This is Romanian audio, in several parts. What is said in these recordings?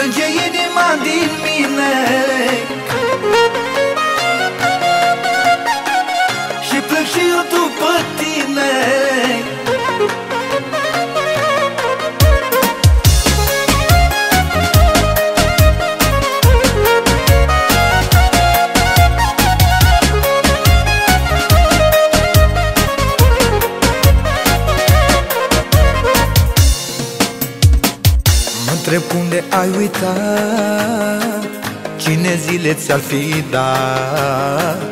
Önce yeni întreb unde ai uitat Cine zile ți-ar fi dat?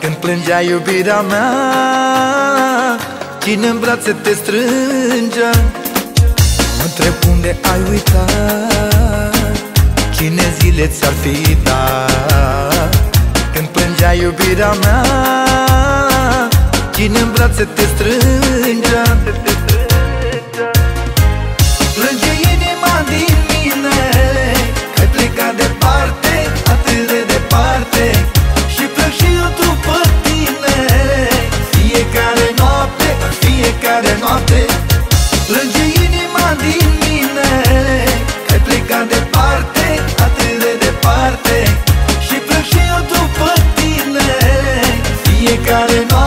Când plângea iubirea mea Cine în brațe te strângea? Mă întreb unde ai uitat Cine zile ți-ar fi dat? Când plângea iubirea mea Cine în brațe te strângea got it all.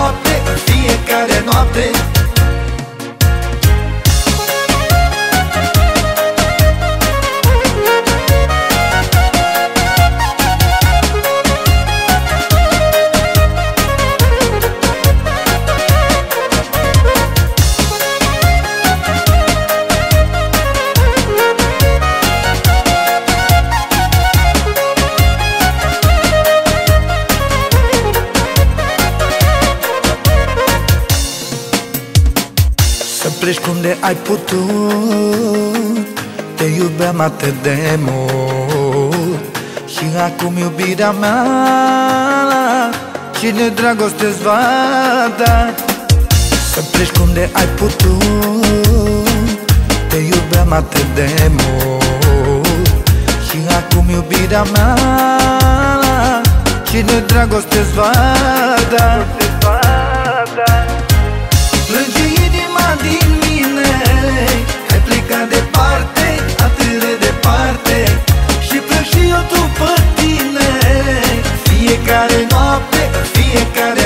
Să pleci unde ai putut. Te iubeam atât de mult. Și acum iubirea mea Cine dragoste-ți va da? Să pleci unde ai putut. Te iubeam atât de mult. Și acum iubirea mea Cine dragoste-ți va da que cadê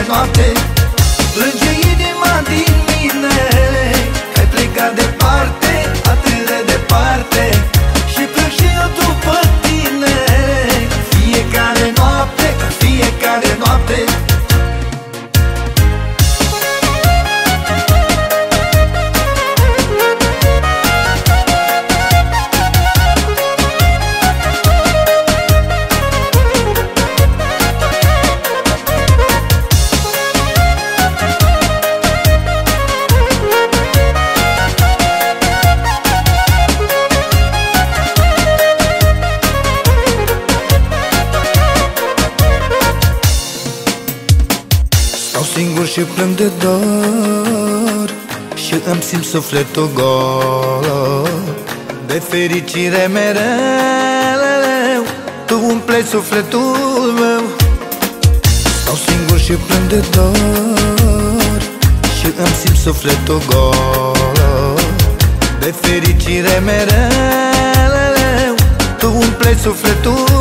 singur și plâng de dor Și îmi simt sufletul gol. De fericire mereu Tu umplei sufletul meu. Stau singur și plâng de dor Și îmi simt sufletul gol. De fericire mereu Tu umplei sufletul